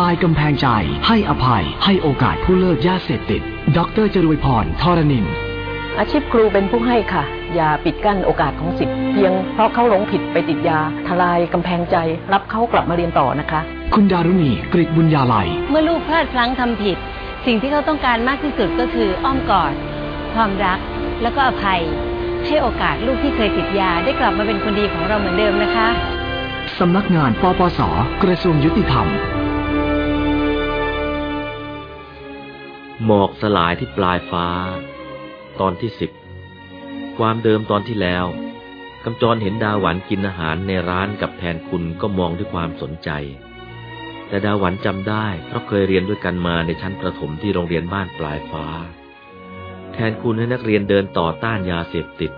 ลายกำแพงใจ ให้อภัย ให้โอกาสผู้เลิกยาเสพติด ดรจรวยพรทรนิน อาชีพครูเป็นผู้ให้ค่ะ อย่าปิดกั้นโอกาสของสิทธิ์เพียงเพราะเขาหลงผิดไปติดยา ทลายกำแพงใจ รับเขากลับมาเรียนต่อนะคะ คุณดารุณีกริบุญญาลัย เมื่อลูกพลาดพลั้งทำผิด สิ่งที่เขาต้องการมากที่สุดก็คืออ้อมกอด ความรัก แล้วก็อภัย ให้โอกาสลูกที่เคยติดยาได้กลับมาเป็นคนดีของเราเหมือนเดิมนะคะสำนักงานปปส กระทรวงยุติธรรม หมอกสลายที่ปลายฟ้า ตอนที่สิบความเดิมตอนที่แล้วกำจรเห็นดาหวันกินอาหารในร้านกับแทนคุณก็มองด้วยความสนใจ แต่ดาหวันจำได้เพราะเคยเรียนด้วยกันมาในชั้นประถมที่โรงเรียนบ้านปลายฟ้า แทนคุณให้นักเรียนเดินต่อต้านยาเสพติด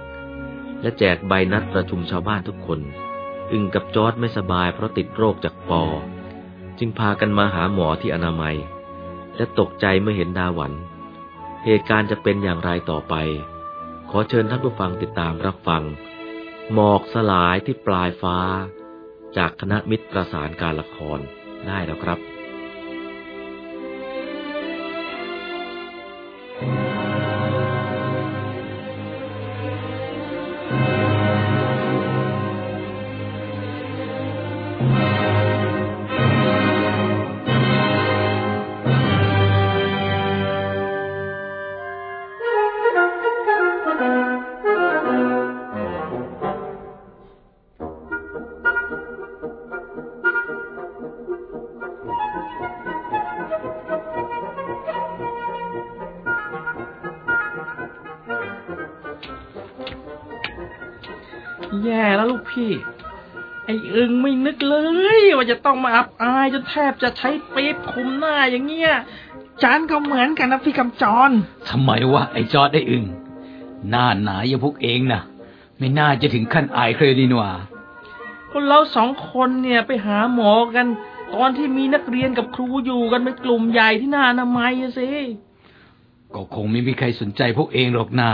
และแจกใบนัดประชุมชาวบ้านทุกคน อึ่งกับจอร์ดไม่สบายเพราะติดโรคจากปอ จึงพากันมาหาหมอที่อนามัย และตกใจเมื่อเห็นดาหวัน เหตุการณ์จะเป็นอย่างไรต่อไป ขอเชิญท่านผู้ฟังติดตามรับฟัง หมอกสลายที่ปลายฟ้า จากคณะมิตรประสานการละครได้แล้วครับ เลย ว่าจะต้องมาอับอายจนแทบจะใช้ปี๊บคุมหน้าอย่างเงี้ยจานก็เหมือนกันนะพี่กำจรทำไมวะไอ้จอดได้อึงหน้าหนาอย่างพวกเองนะไม่น่าจะถึงขั้นอายเคยดีนว่าคนเราสองคนเนี่ยไปหาหมอกัน ตอนที่มีนักเรียนกับครูอยู่กันเป็นกลุ่มใหญ่ที่หน้าอนามัยอะสิก็คงไม่มีใครสนใจพวกเองหรอกนา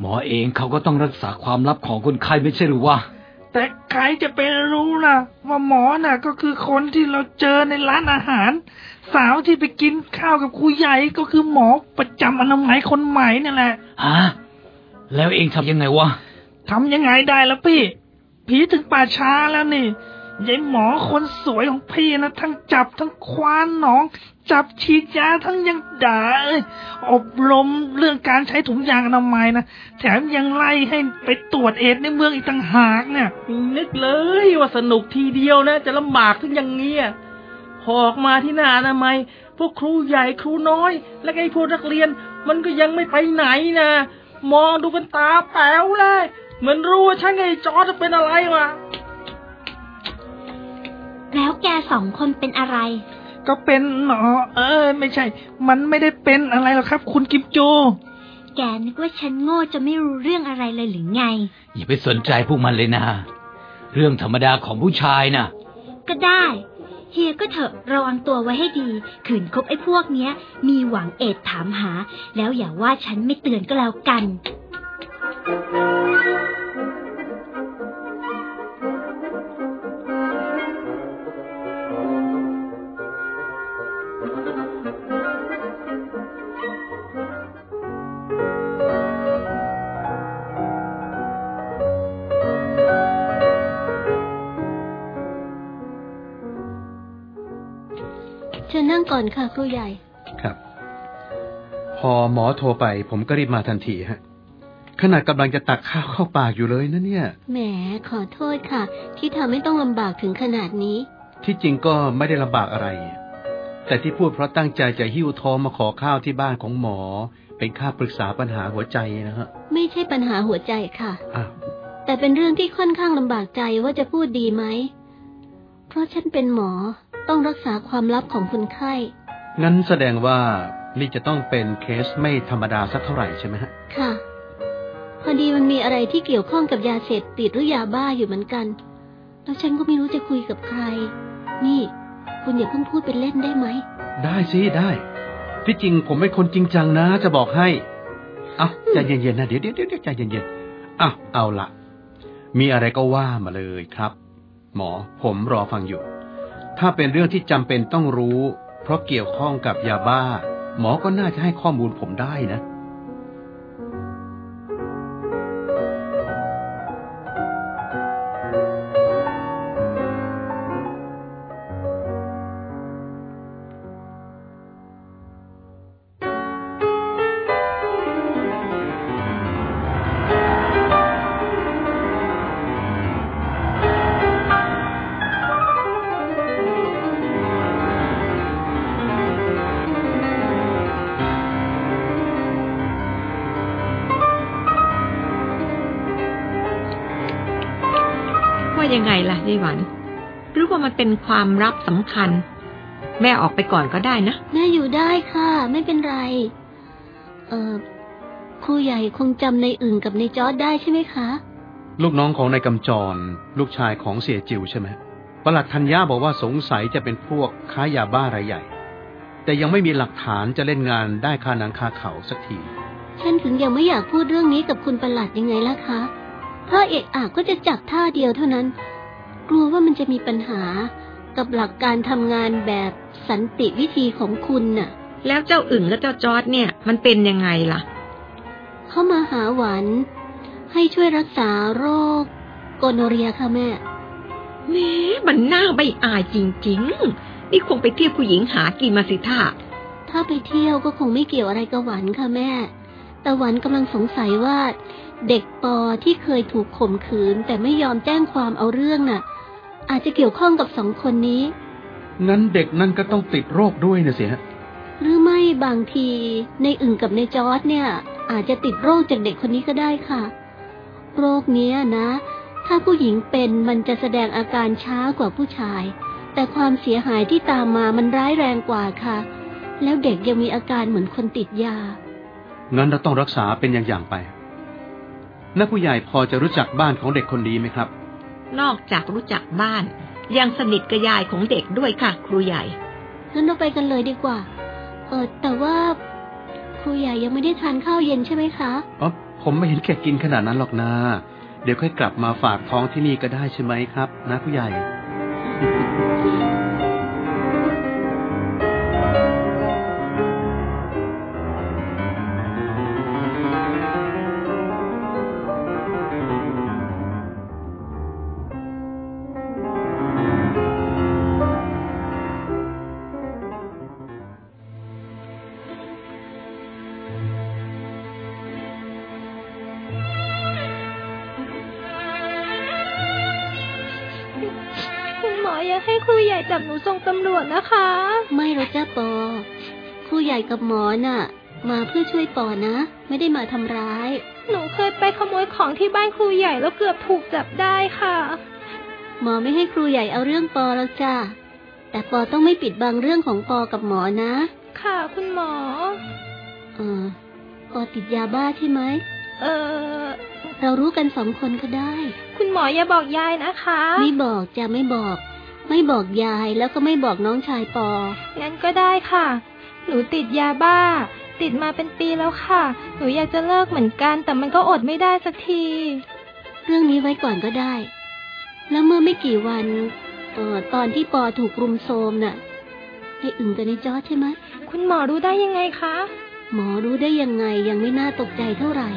หมอเองเขาก็ต้องรักษาความลับของคนไข้ไม่ใช่หรือวะ แต่ใครจะไปรู้ล่ะ ว่าหมอน่ะ ก็คือคนที่เราเจอในร้านอาหาร สาวที่ไปกินข้าวกับครูใหญ่ก็คือหมอประจำอนามัยคนใหม่นี่แหละฮะแล้วเองทำยังไงวะทำยังไงได้ล่ะพี่ ผีถึงป่าช้าแล้วนี่ ยายหมอคนสวยของพี่นะทั้งจับทั้งควานหนอง จับฉีดยาทั้งยังด่าอบรมเรื่องการใช้ถุงยางอนามัยนะแถมยังไล่ให้ไปตรวจเอดในเมืองอีกต่างหากเนี่ยนึกเลยว่าสนุกทีเดียวนะ จะลำบากถึงอย่างเงี้ยออกมาที่หน้าอนามัยพวกครูใหญ่ครูน้อย และไอ้พวกนักเรียน มันก็ยังไม่ไปไหนนะมองดูกันตาแป๋วเลยเหมือนรู้ว่าฉันไอ้จอร์จจะเป็นอะไรวะ แล้วแกสองคนเป็นอะไร ก็เป็นหนอ เออ ไม่ใช่ มันไม่ได้เป็นอะไรหรอกครับ คุณกิมโจ แกนึกว่าฉันโง่จะไม่รู้เรื่องอะไรเลยหรือไง อย่าไปสนใจพวกมันเลยนะ เรื่องธรรมดาของผู้ชายน่ะ ก็ได้เฮียก็เถอะระวังตัวไว้ให้ดี ขืนคบไอ้พวกเนี้ย มีหวังเอ็ดถามหา แล้วอย่าว่าฉันไม่เตือนก็แล้วกัน ก่อนค่ะครูใหญ่ ครับ พอหมอโทรไป ผมก็รีบมาทันทีฮะขนาดกำลังจะตักข้าวเข้าปากอยู่เลยนะเนี่ย แหมขอโทษค่ะ ที่ทำให้ต้องลำบากถึงขนาดนี้ ที่จริงก็ไม่ได้ลำบากอะไร แต่ที่พูดเพราะตั้งใจจะหิ้วทองมาขอข้าวที่บ้านของหมอ เป็นค่าปรึกษาปัญหาหัวใจนะฮะ ไม่ใช่ปัญหาหัวใจค่ะอ้าวแต่เป็นเรื่องที่ค่อนข้างลำบากใจว่าจะพูดดีไหม เพราะฉันเป็นหมอ ต้องรักษาความลับของคนไข้ งั้นแสดงว่านี่จะต้องเป็นเคสไม่ธรรมดาสักเท่าไหร่ใช่ไหมฮะ ค่ะ พอดีมันมีอะไรที่เกี่ยวข้องกับยาเสพติดหรือยาบ้าอยู่เหมือนกัน แล้วฉันก็ไม่รู้จะคุยกับใคร นี่ คุณอย่าเพิ่งพูดเป็นเล่นได้ไหม ได้สิได้ ที่จริงผมเป็นคนจริงจังนะจะบอกให้เอาใจเย็นๆนะเดี๋ยวเดี๋ยวเดี๋ยวใจเย็นๆอะเอาละมีอะไรก็ว่ามาเลยครับ หมอผมรอฟังอยู่ ถ้าเป็นเรื่องที่จำเป็นต้องรู้ เพราะเกี่ยวข้องกับยาบ้า หมอก็น่าจะให้ข้อมูลผมได้นะ ยังไงล่ะยายหวัน หรือว่ามันเป็นความลับสำคัญ แม่ออกไปก่อนก็ได้นะ แม่อยู่ได้ค่ะ ไม่เป็นไร เออครูใหญ่คงจำในอึ่งกับในจอร์ดได้ใช่ไหมคะ ลูกน้องของนายกำจร ลูกชายของเสียจิวใช่ไหมประหลัดธัญญาบอกว่าสงสัยจะเป็นพวกค้ายาบ้ารายใหญ่ แต่ยังไม่มีหลักฐานจะเล่นงานได้คาหนังคาเขาสักที ฉันถึงยังไม่อยากพูดเรื่องนี้กับคุณประหลัดยังไงล่ะคะ ถ้าเอกอาก็จะจับท่าเดียวเท่านั้นก ลัวว่ามันจะมีปัญหากับหลักการทำงานแบบสันติวิธีของคุณน่ะ แล้วเจ้าอึ่งและเจ้าจอร์ดเนี่ย มันเป็นยังไงล่ะ เข้ามาหาหวันให้ช่วยรักษาโรคโกโนเรียค่ะแม่แหม่มันน่าใบอายจริงๆ นี่คงไปเที่ยวผู้หญิงหากินมาสิท่าถ้าไปเที่ยวก็คงไม่เกี่ยวอะไรกับหวันค่ะแม่ แต่หวันกำลังสงสัยว่า เด็กปอที่เคยถูกข่มขืนแต่ไม่ยอมแจ้งความเอาเรื่องน่ะ อาจจะเกี่ยวข้องกับสองคนนี้ งั้นเด็กนั่นก็ต้องติดโรคด้วยนะสิฮะหรือไม่บางทีในอึ่งกับในจอร์ดเนี่ย อาจจะติดโรคจากเด็กคนนี้ก็ได้ค่ะ โรคเนี้ยนะ ถ้าผู้หญิงเป็นมันจะแสดงอาการช้ากว่าผู้ชาย แต่ความเสียหายที่ตามมามันร้ายแรงกว่าค่ะ แล้วเด็กยังมีอาการเหมือนคนติดยา งั้นเราต้องรักษาเป็นอย่างๆไปนักผู้ใหญ่พอจะรู้จักบ้านของเด็กคนนี้ไหมครับ นอกจากรู้จักบ้าน ยังสนิทกับยายของเด็กด้วยค่ะ ครูใหญ่ งั้นเราไปกันเลยดีกว่า เออแต่ว่าครูใหญ่ยังไม่ได้ทานข้าวเย็นใช่ไหมคะอ๋อผมไม่เห็นแกกินขนาดนั้นหรอกนะเดี๋ยวค่อยกลับมาฝากท้องที่นี่ก็ได้ใช่ไหมครับ นะผู้ใหญ่ หญ่จับหนูส่งตำรวจนะคะ ไม่หรอกจ้าปอ ครูใหญ่กับหมอน่ะ มาเพื่อช่วยปอนะ ไม่ได้มาทำร้าย หนูเคยไปขโมยของที่บ้านครูใหญ่แล้วเกือบถูกจับได้ค่ะ หมอไม่ให้ครูใหญ่เอาเรื่องปอแล้วจ้าแต่ปอต้องไม่ปิดบังเรื่องของปอกับหมอนะ ค่ะคุณหมอ เออปอติดยาบ้าใช่ไหม เออ เรารู้กันสองคนก็ได้ คุณหมออย่าบอกยายนะคะ ไม่บอกจะไม่บอก ไม่บอกยายแล้วก็ไม่บอกน้องชายปอ งั้นก็ได้ค่ะ หนูติดยาบ้า ติดมาเป็นปีแล้วค่ะ หนูอยากจะเลิกเหมือนกัน แต่มันก็อดไม่ได้สักที เรื่องนี้ไว้ก่อนก็ได้ แล้วเมื่อไม่กี่วัน เอ่อตอนที่ปอถูกรุมโทรมน่ะไอ้อึ่งกับไอ้จอร์จใช่ไหมคุณหมอรู้ได้ยังไงคะ หมอรู้ได้ยังไงยังไม่น่าตกใจเท่าไหร่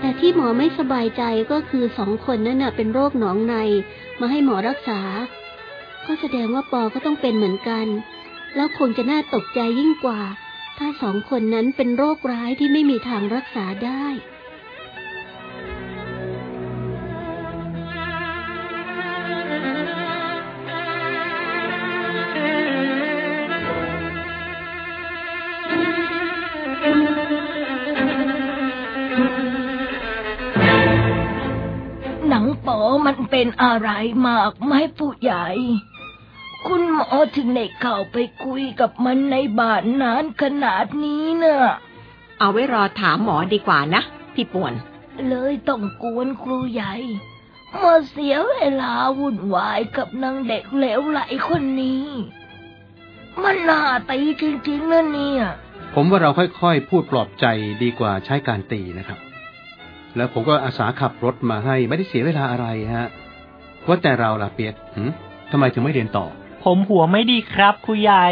แต่ที่หมอไม่สบายใจก็คือสองคนนั้นน่ะเป็นโรคหนองใน มาให้หมอรักษา ก็แสดงว่าปอก็ต้องเป็นเหมือนกัน แล้วคงจะน่าตกใจยิ่งกว่า ถ้าสองคนนั้นเป็นโรคร้ายที่ไม่มีทางรักษาได้หนังโปมันเป็นอะไรมากไหมผู้ใหญ่ คุณหมอถึงได้เข้าไปคุยกับมันในบ้านนานขนาดนี้เนะ่ะเอาไว้รอถามหมอดีกว่านะ พี่ป่วน เลยต้องกวนครูใหญ่มาเสียเวลาวุ่นวายกับนางเด็กเหลวไหลคนนี้ มันน่าตีจริงๆนะเนี่ย ผมว่าเราค่อยๆ พูดปลอบใจดีกว่าใช้การตีนะครับ แล้วผมก็อาสาขับรถมาให้ไม่ได้เสียเวลาอะไรฮะ ว่าแต่เราล่ะเปียกหืมทำไมถึงไม่เรียนต่อ ผมหัวไม่ดีครับครูใหญ่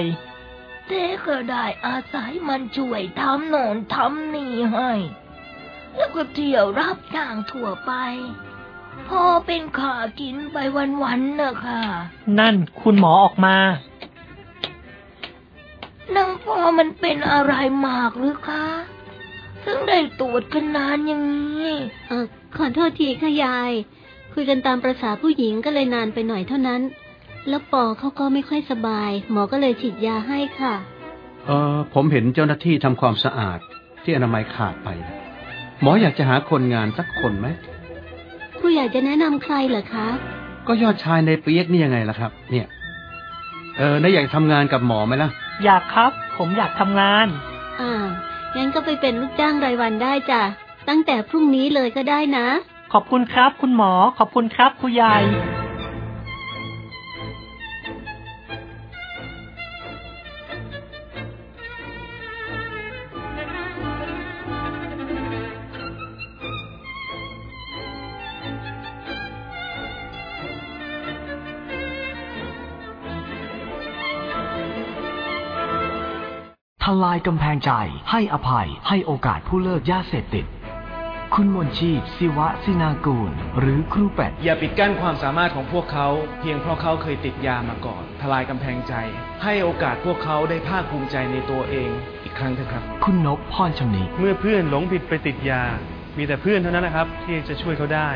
แต่ก็ได้อาศัยมันช่วยทำโน่นทำนี่ให้ แล้วก็เที่ยวรับจ้างทั่วไป พอเป็นขากินไปวันๆนะค่ะ นั่นคุณหมอออกมานางปอมันเป็นอะไรมากหรือคะถึงได้ตรวจกันนานอย่างนี้ เออขอโทษทีค่ะยาย คุยกันตามประษาผู้หญิงก็เลยนานไปหน่อยเท่านั้น แล้วปอเขาก็ไม่ค่อยสบาย หมอก็เลยฉีดยาให้ค่ะ เออผมเห็นเจ้าหน้าที่ทำความสะอาดที่อนามัยขาดไปนะหมออยากจะหาคนงานสักคนไหมครูอยากจะแนะนำใครเหรอคะ ก็ยอดชายในเปียกนี่ยังไงล่ะครับ เนี่ย เออนายอยากทำงานกับหมอไหมล่ะ อยากครับ ผมอยากทำงาน อ่า งั้นก็ไปเป็นลูกจ้างรายวันได้จ้ะ ตั้งแต่พรุ่งนี้เลยก็ได้นะ ขอบคุณครับ คุณหมอ ขอบคุณครับครูใหญ่ ลายกำแพงใจ ให้อภัย ให้โอกาสผู้เลิกยาเสพติด คุณมนชีพศิวะสินากูล หรือครูเป็ด อย่าปิดกั้นความสามารถของพวกเขา เพียงเพราะเขาเคยติดยามาก่อน ทลายกำแพงใจ ให้โอกาสพวกเขาได้ภาคภูมิใจในตัวเอง อีกครั้งเถอะครับ คุณนพพรชำนิเมื่อเพื่อนหลงผิดไปติดยา มีแต่เพื่อนเท่านั้นนะครับ ที่จะช่วยเขาได้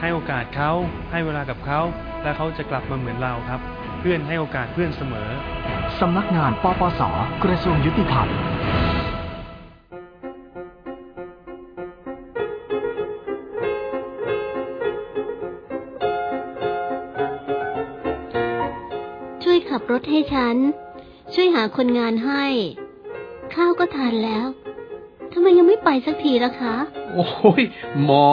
ให้โอกาสเขาให้เวลากับเขา และเขาจะกลับมาเหมือนเราครับ เพื่อนให้โอกาสเพื่อนเสมอ สำนักงานปปส กระทรวงยุติธรรมช่วยขับรถให้ฉัน ช่วยหาคนงานให้ ข้าวก็ทานแล้วทำไมยังไม่ไปสักทีล่ะคะ โอ้ยหมอ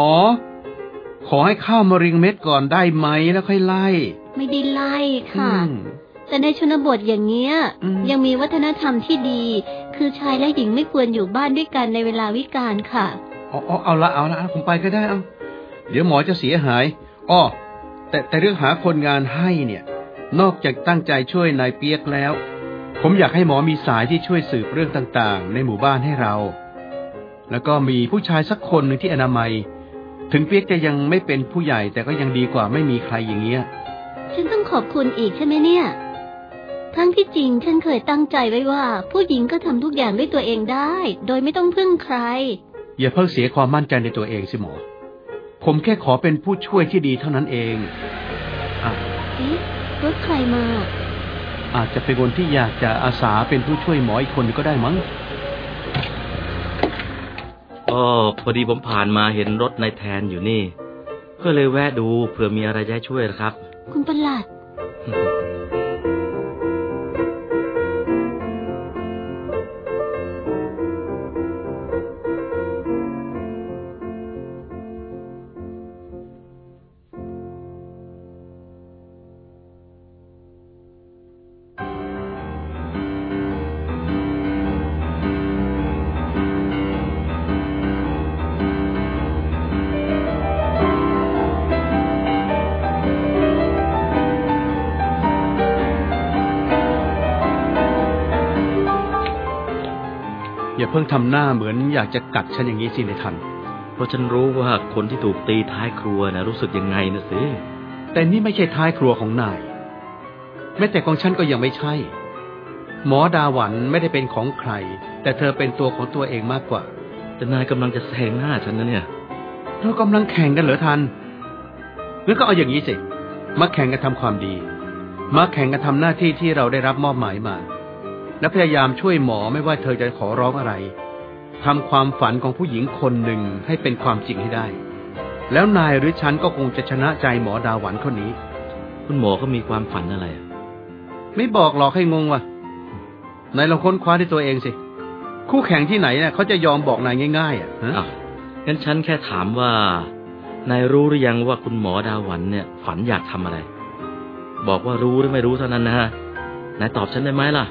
ขอให้ข้าวมะเร็งเม็ดก่อนได้ไหมแล้วค่อยไล่ ไม่ได้ไล่ค่ะอืม แต่ในชนบทอย่างเงี้ยอืมยังมีวัฒนธรรมที่ดี คือชายและหญิงไม่ควรอยู่บ้านด้วยกันในเวลาวิกาลค่ะอ๋ออ๋อเอาละเอาละผมไปก็ได้เอาเดี๋ยวหมอจะเสียหายอ้อแต่แต่เรื่องหาคนงานให้เนี่ย นอกจากตั้งใจช่วยนายเปียกแล้ว ผมอยากให้หมอมีสายที่ช่วยสืบเรื่องต่างๆ ในหมู่บ้านให้เรา แล้วก็มีผู้ชายสักคนหนึ่งที่อนามัย ถึงเปียกจะยังไม่เป็นผู้ใหญ่แต่ก็ยังดีกว่าไม่มีใครอย่างเงี้ย ฉันต้องขอบคุณอีกใช่ไหมเนี่ย ทั้งที่จริงฉันเคยตั้งใจไว้ว่า ผู้หญิงก็ทำทุกอย่างด้วยตัวเองได้ โดยไม่ต้องพึ่งใคร อย่าเพิ่งเสียความมั่นใจในตัวเองสิหมอ ผมแค่ขอเป็นผู้ช่วยที่ดีเท่านั้นเองอะเอ๊ะรรถใครมา อาจจะเป็นคนที่อยากจะอาสาเป็นผู้ช่วยหมออีกคนก็ได้มั้งอ๋อพอดีผมผ่านมาเห็นรถนายแทนอยู่นี่ ก็เลยแวะดูเผื่อมีอะไรจะให้ช่วยนะครับ คุณประหลัด ทำหน้าเหมือนอยากจะกัดฉันอย่างนี้สิในทัน เพราะฉันรู้ว่าคนที่ถูกตีท้ายครัวนะรู้สึกยังไงนะสิ แต่นี่ไม่ใช่ท้ายครัวของนาย แม้แต่ของฉันก็ยังไม่ใช่ หมอดาหวันไม่ได้เป็นของใคร แต่เธอเป็นตัวของตัวเองมากกว่า แต่นายกำลังจะแซงหน้าฉันนะเนี่ย เรากำลังแข่งกันเหรอทันงั้นก็เอาอย่างนี้สิ มาแข่งกันทำความดี มาแข่งกันทำหน้าที่ที่เราได้รับมอบหมายมา และพยายามช่วยหมอไม่ว่าเธอจะขอร้องอะไรทำความฝันของผู้หญิงคนหนึ่งให้เป็นความจริงให้ได้ แล้วนายหรือฉันก็คงจะชนะใจหมอดาหวันคนนี้ คุณหมอก็มีความฝันอะไรอะไม่บอกหรอกให้งงว่ะนายลองค้นคว้าด้วยตัวเองสิ คู่แข่งที่ไหนเนี่ยเขาจะยอมบอกนายง่ายๆอะฮะอ้าวงั้นฉันแค่ถามว่านายรู้หรือยังว่าคุณหมอดาหวันเนี่ย ฝันอยากทำอะไร บอกว่ารู้หรือไม่รู้เท่านั้นนะฮะนายตอบฉันได้ไหมล่ะ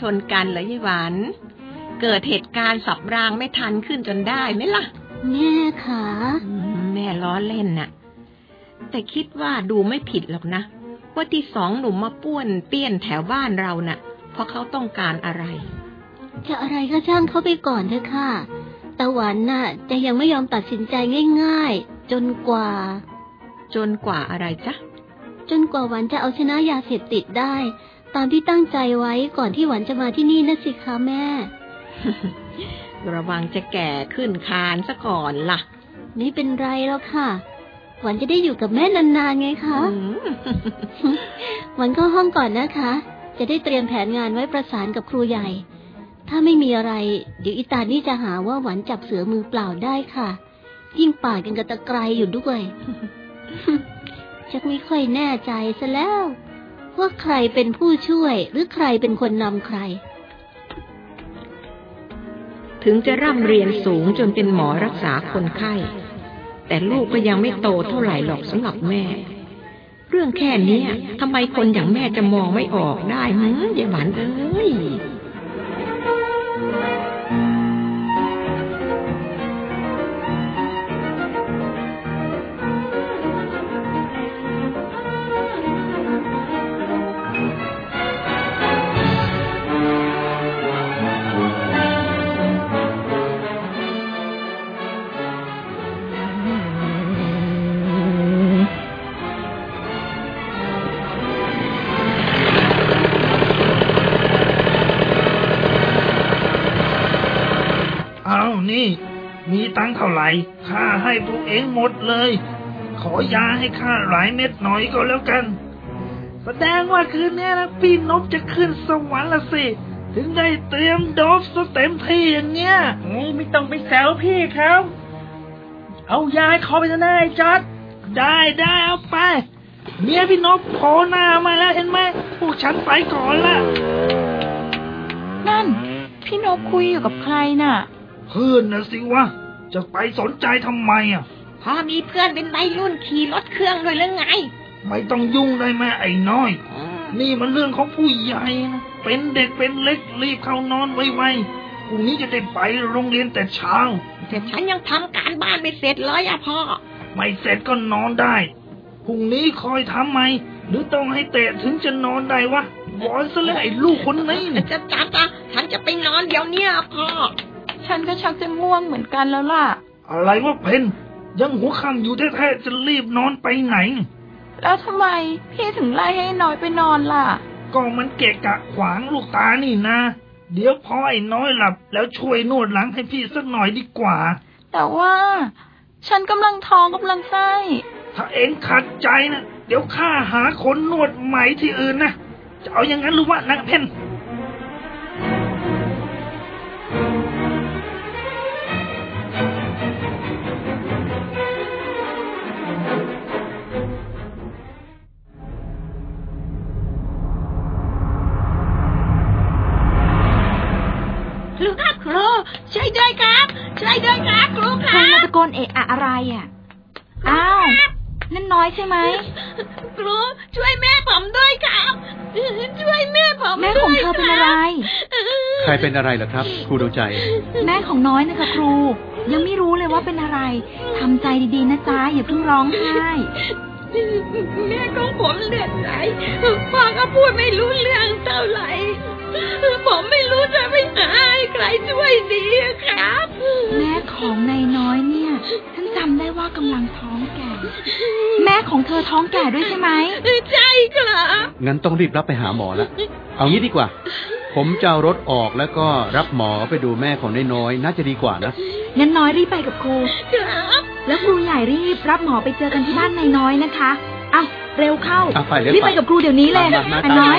ชนกันเหรอยายหวานเกิดเหตุการณ์สับรางไม่ทันขึ้นจนได้ไหมล่ะ แม่ขาอืมแม่ล้อเล่นน่ะ แต่คิดว่าดูไม่ผิดหรอกนะ ว่าที่สองหนุ่มมาป้วนเปี้ยนแถวบ้านเราน่ะ เพราะเขาต้องการอะไร จะอะไรก็ช่างเขาไปก่อนเถอะค่ะตะหวันน่ะ จะยังไม่ยอมตัดสินใจง่าย ๆ จนกว่า จนกว่าอะไรจ๊ะ จนกว่าหวันจะเอาชนะยาเสพติดได้ ตามที่ตั้งใจไว้ก่อนที่หวันจะมาที่นี่นะสิคะแม่ ระวังจะแก่ขึ้นคานซะก่อนล่ะ ไม่เป็นไรแล้วค่ะ หวันจะได้อยู่กับแม่นานๆไงคะอืมหวันเข้าห้องก่อนนะคะ จะได้เตรียมแผนงานไว้ประสานกับครูใหญ่ ถ้าไม่มีอะไร เดี๋ยวอิตานี่จะหาว่าหวันจับเสือมือเปล่าได้ค่ะ ยิ่งป่าดกันกับตะไคร้อยู่ด้วยชักไม่ค่อยแน่ใจซะแล้ว ว่าใครเป็นผู้ช่วยหรือใครเป็นคนนำใคร ถึงจะร่ำเรียนสูงจนเป็นหมอรักษาคนไข้ แต่ลูกก็ยังไม่โตเท่าไหร่หรอกสำหรับแม่ เรื่องแค่นี้ทำไมคนอย่างแม่จะมองไม่ออกได้หืมยายหวานเอ้ย มีตังค์เท่าไหร่ข้าให้พวกเองหมดเลย ขอยาให้ข้าหลายเม็ดหน่อยก็แล้วกัน แสดงว่าคืนนี้นะพี่นบจะขึ้นสวรรค์ละสิ ถึงได้เตรียมโดบซะเต็มที่อย่างเงี้ยโอ้ไม่ต้องไปแซวพี่เขาเอายายเขาไปซะนะไอ้จัด ได้ได้เอาไป เมียพี่นบโผล่หน้ามาแล้วเห็นไหมพวกฉันไปก่อนละนั่น พี่นกคุยอยู่กับใครน่ะ เพื่อนนะสิวะ จะไปสนใจทำไมอะพอมีเพื่อนเป็นวัยรุ่นขี่รถเครื่องด้วยหรือไง ไม่ต้องยุ่งได้ไหมไอ้น้อย นี่มันเรื่องของผู้ใหญ่นะเป็นเด็กเป็นเล็กรีบเข้านอนไวๆพรุ่งนี้จะได้ไปโรงเรียนแต่เช้า แต่ฉันยังทำการบ้านไม่เสร็จเลยอะพ่อ ไม่เสร็จก็นอนได้พรุ่งนี้คอยทำไหม หรือต้องให้เตะถึงจะนอนได้วะบอยซะแล้วไอ้ลูกคนนี้นี่จะจ้าจ้าฉันจะไปนอนเดี๋ยวเนี้ยพ่อ ฉันก็ชักจะง่วงเหมือนกันแล้วล่ะ อะไรวะเพนยังหัวค่ำอยู่แท้ๆจะรีบนอนไปไหน แล้วทำไมพี่ถึงไล่ให้น้อยไปนอนล่ะ ก็มันเกะกะขวางลูกตานี่นะ เดี๋ยวพอไอ้น้อยหลับ แล้วช่วยนวดหลังให้พี่สักหน่อยดีกว่า แต่ว่า ฉันกำลังท้องกำลังไส้ถ้าเองขัดใจนะเดี๋ยวข้าหาคนนวดใหม่ที่อื่นนะจะเอาอย่างนั้นหรือว่านางเพน ใช่ไหมครูช่วยแม่ผมด้วยครับ ช่วยแม่ผมแม่ของเธอเป็นอะไร ใครเป็นอะไรเหรอครับ ครูดวงใจ แม่ของน้อยนะคะ ครู ยังไม่รู้เลยว่าเป็นอะไรทำใจดีๆนะจ๊ะอย่าเพิ่งร้องไห้แม่ของผมเลือดไหลพ่อก็พูดไม่รู้เรื่องเท่าไหร่ผมไม่รู้จะไปหาใครช่วยดีครับ แม่ของนายน้อยเนี่ย ฉันจำได้ว่ากำลังท้องแก่ แม่ของเธอท้องแก่ด้วยใช่ไหม ใช่ครับงั้นต้องรีบรับไปหาหมอละ เอางี้ดีกว่า ผมจะเอารถออกแล้วก็รับหมอไปดูแม่ของน้อยๆน่าจะดีกว่านะงั้นน้อยรีบไปกับครู ครับ แล้วครูใหญ่รีบรับหมอไปเจอกันที่บ้านนายน้อยนะคะ เอาเร็วเข้าอะไปเร็วรีบไปกับครูเดี๋ยวนี้เลยมามามาอันน้อย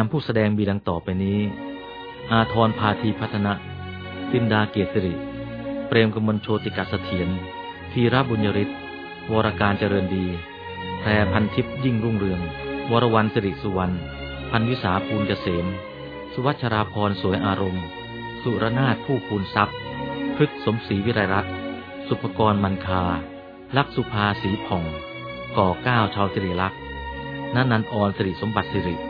ายนามผู้แสดงมีดังต่อไปนี้ อาทรพาธีพัฒนะตินดาเกียรติริ เปรมกมลโชติกัสเสถียรธีรบุญยริศวรการเจริญดี แพรพันทิพย์ยิ่งรุ่งเรือง วรวันสิริสุวรรณ พันวิสาภูลเกษม สุวัชราพรสวยอารมณ์ สุรนาถผู้ภูนทรัพย์ พฤกสมศรีวิไรรัตน์สุภกรมันคา ลักษุภาสีผ่อง ก่อเก้าชาวสิริลักษณ์นันนันออนสิริสมบัติสิริ